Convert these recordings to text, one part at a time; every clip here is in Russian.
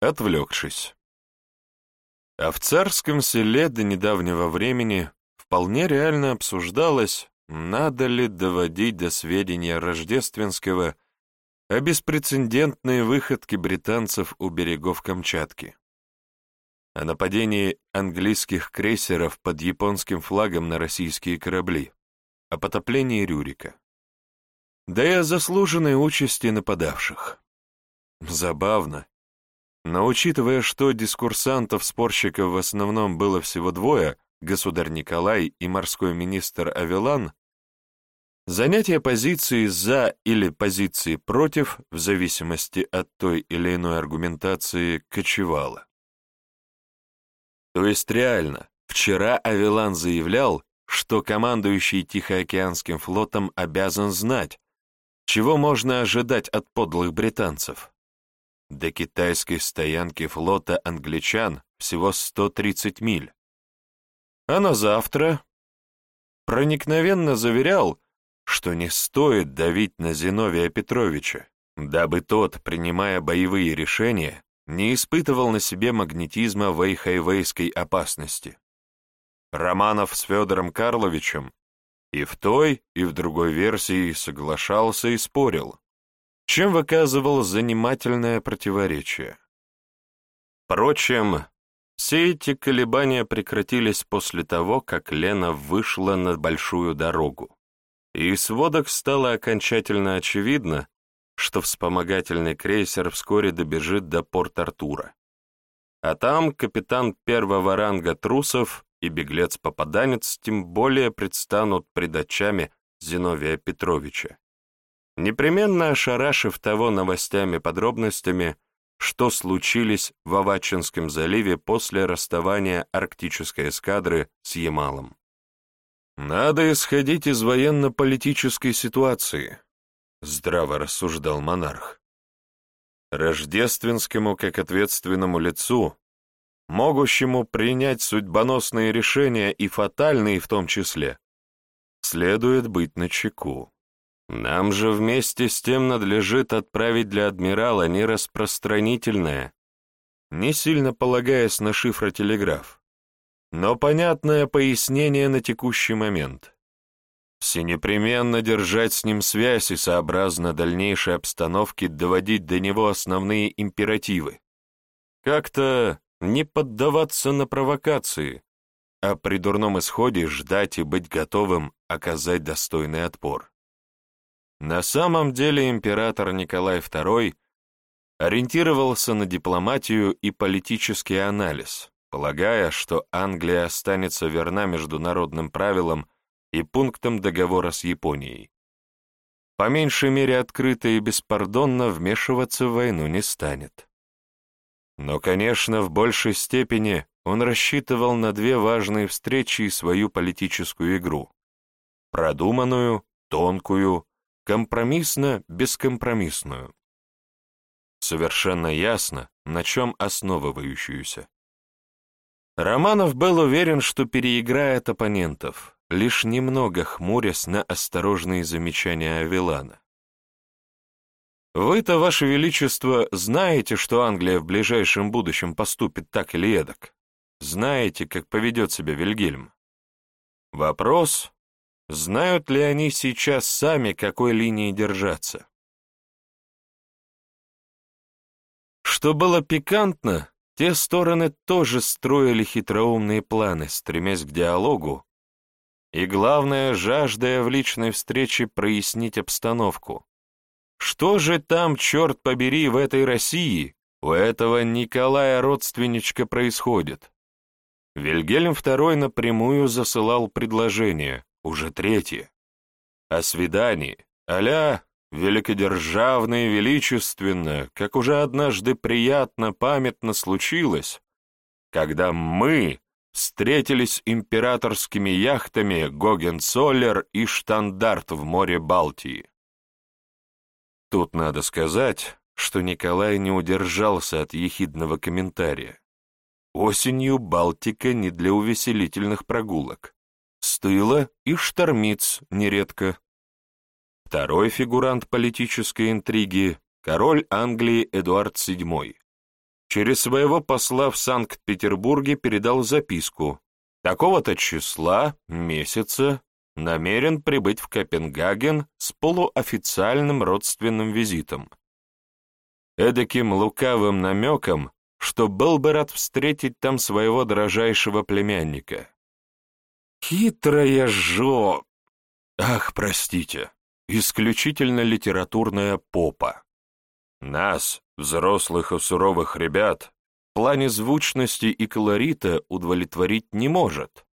отвлекшись. А в царском селе до недавнего времени вполне реально обсуждалось, надо ли доводить до сведения Рождественского о беспрецедентной выходке британцев у берегов Камчатки, о нападении английских крейсеров под японским флагом на российские корабли, о потоплении Рюрика, да и о заслуженной участи нападавших. Забавно, но учитывая, что дискурсантов-спорщиков в основном было всего двое, государь Николай и морской министр Авелан, занятие позиции «за» или позиции «против» в зависимости от той или иной аргументации кочевало. То есть реально, вчера Авелан заявлял, что командующий Тихоокеанским флотом обязан знать, чего можно ожидать от подлых британцев. До китайской стоянки флота англичан всего 130 миль. А на завтра проникновенно заверял, что не стоит давить на Зиновия Петровича, дабы тот, принимая боевые решения, не испытывал на себе магнетизма вейхайвейской опасности. Романов с Федором Карловичем и в той, и в другой версии соглашался и спорил, чем выказывал занимательное противоречие. Впрочем, все эти колебания прекратились после того, как Лена вышла на большую дорогу, и из сводок стало окончательно очевидно, что вспомогательный крейсер вскоре добежит до Порт-Артура. А там капитан первого ранга Трусов и беглец-попаданец тем более предстанут пред очами Зиновия Петровича непременно ошарашив того новостями подробностями, что случились в Авачинском заливе после расставания арктической эскадры с Ямалом. «Надо исходить из военно-политической ситуации», — здраво рассуждал монарх. Рождественскому, как ответственному лицу, могущему принять судьбоносные решения и фатальные в том числе, следует быть начеку. Нам же вместе с тем надлежит отправить для адмирала нераспространительное, не сильно полагаясь на шифротелеграф, но понятное пояснение на текущий момент. Всенепременно держать с ним связь и сообразно дальнейшей обстановке доводить до него основные императивы. Как-то не поддаваться на провокации, а при дурном исходе ждать и быть готовым оказать достойный отпор. На самом деле император Николай II ориентировался на дипломатию и политический анализ, полагая, что Англия останется верна международным правилам и пунктам договора с Японией. По меньшей мере открыто и беспардонно вмешиваться в войну не станет. Но, конечно, в большей степени он рассчитывал на две важные встречи и свою политическую игру. Продуманную, тонкую, компромиссно-бескомпромиссную. Совершенно ясно, на чем основывающуюся. Романов был уверен, что переиграет оппонентов, лишь немного хмурясь на осторожные замечания Авилана. «Вы-то, Ваше Величество, знаете, что Англия в ближайшем будущем поступит так или эдак? Знаете, как поведет себя Вильгельм? Вопрос, Знают ли они сейчас сами, какой линии держаться? Что было пикантно, те стороны тоже строили хитроумные планы, стремясь к диалогу, и, главное, жаждая в личной встрече прояснить обстановку. Что же там, черт побери, в этой России, у этого Николая родственничка происходит? Вильгельм II напрямую засылал предложение, уже третье, о свидании, а-ля великодержавно и величественно, как уже однажды приятно памятно случилось, когда мы встретились императорскими яхтами Гогенцоллер и Штандарт в море Балтии. Тут надо сказать, что Николай не удержался от ехидного комментария. Осенью Балтика не для увеселительных прогулок стыло и штормиц нередко. Второй фигурант политической интриги — король Англии Эдуард VII. через своего посла в Санкт-Петербурге передал записку. Такого-то числа, месяца, намерен прибыть в Копенгаген с полуофициальным родственным визитом. Эдаким лукавым намеком, что был бы рад встретить там своего дрожайшего племянника. Хитрая жо... Ах, простите, исключительно литературная попа. Нас, взрослых и суровых ребят, в плане звучности и колорита удовлетворить не может.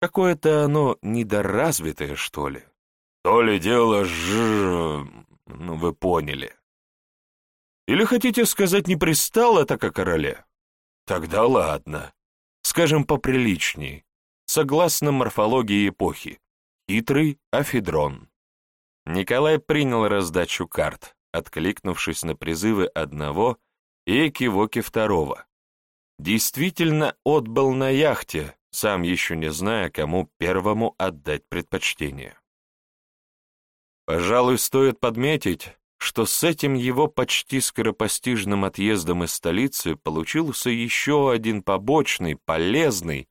Какое-то оно недоразвитое, что ли. То ли дело ж... Ну, вы поняли. Или хотите сказать, не пристало так о короле? Тогда ладно. Скажем поприличней, согласно морфологии эпохи. Хитрый афедрон. Николай принял раздачу карт, откликнувшись на призывы одного и кивоки второго. Действительно отбыл на яхте, сам еще не зная, кому первому отдать предпочтение. Пожалуй, стоит подметить, что с этим его почти скоропостижным отъездом из столицы получился еще один побочный, полезный,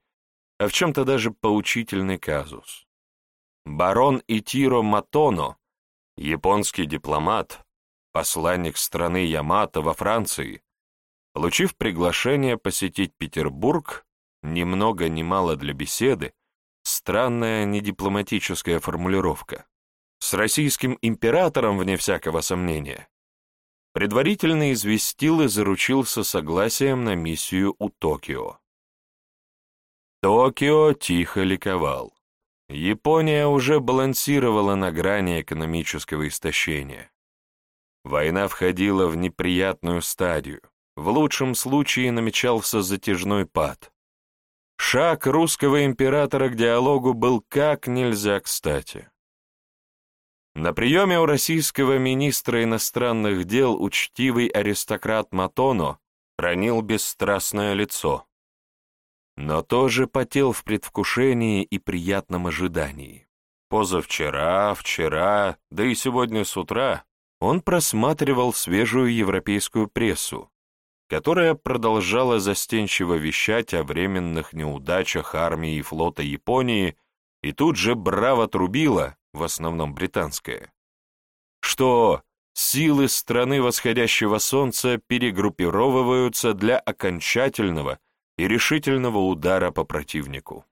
а в чем-то даже поучительный казус. Барон Итиро Матоно, японский дипломат, посланник страны Ямато во Франции, получив приглашение посетить Петербург, ни много ни мало для беседы, странная недипломатическая формулировка, с российским императором, вне всякого сомнения, предварительно известил и заручился согласием на миссию у Токио. Токио тихо ликовал. Япония уже балансировала на грани экономического истощения. Война входила в неприятную стадию. В лучшем случае намечался затяжной пад. Шаг русского императора к диалогу был как нельзя кстати. На приеме у российского министра иностранных дел учтивый аристократ Матоно хранил бесстрастное лицо, но тоже потел в предвкушении и приятном ожидании. Позавчера, вчера, да и сегодня с утра он просматривал свежую европейскую прессу, которая продолжала застенчиво вещать о временных неудачах армии и флота Японии и тут же браво трубила, в основном британская, что силы страны восходящего солнца перегруппировываются для окончательного и решительного удара по противнику.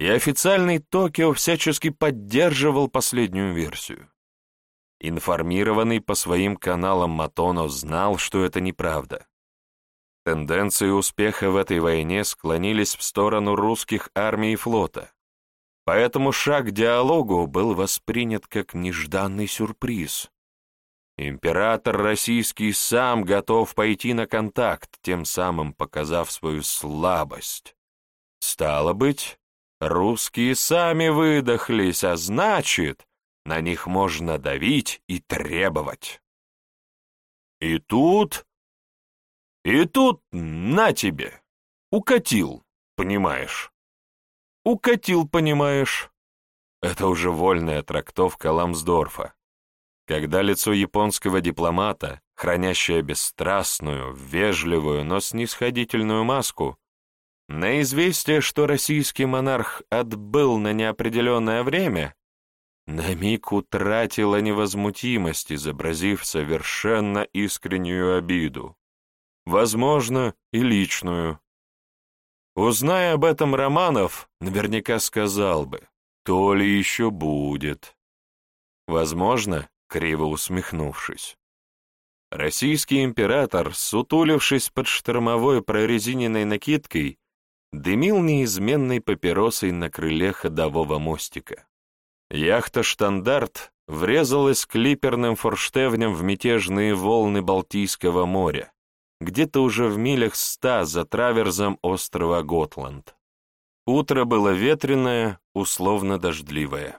И официальный Токио всячески поддерживал последнюю версию. Информированный по своим каналам Матоно знал, что это неправда. Тенденции успеха в этой войне склонились в сторону русских армий и флота, поэтому шаг к диалогу был воспринят как нежданный сюрприз. Император российский сам готов пойти на контакт, тем самым показав свою слабость. Стало быть, русские сами выдохлись, а значит, на них можно давить и требовать. И тут... И тут на тебе. Укатил, понимаешь. Укатил, понимаешь. Это уже вольная трактовка Ламсдорфа. Когда лицо японского дипломата, хранящее бесстрастную, вежливую, но снисходительную маску, на известие, что российский монарх отбыл на неопределенное время, на миг утратила невозмутимость, изобразив совершенно искреннюю обиду, возможно, и личную. Узная об этом Романов, наверняка сказал бы, то ли еще будет. Возможно, криво усмехнувшись. Российский император, сутулившись под штормовой прорезиненной накидкой, дымил неизменной папиросой на крыле ходового мостика. Яхта «Штандарт» врезалась клиперным форштевнем в мятежные волны Балтийского моря, где-то уже в милях ста за траверзом острова Готланд. Утро было ветреное, условно дождливое.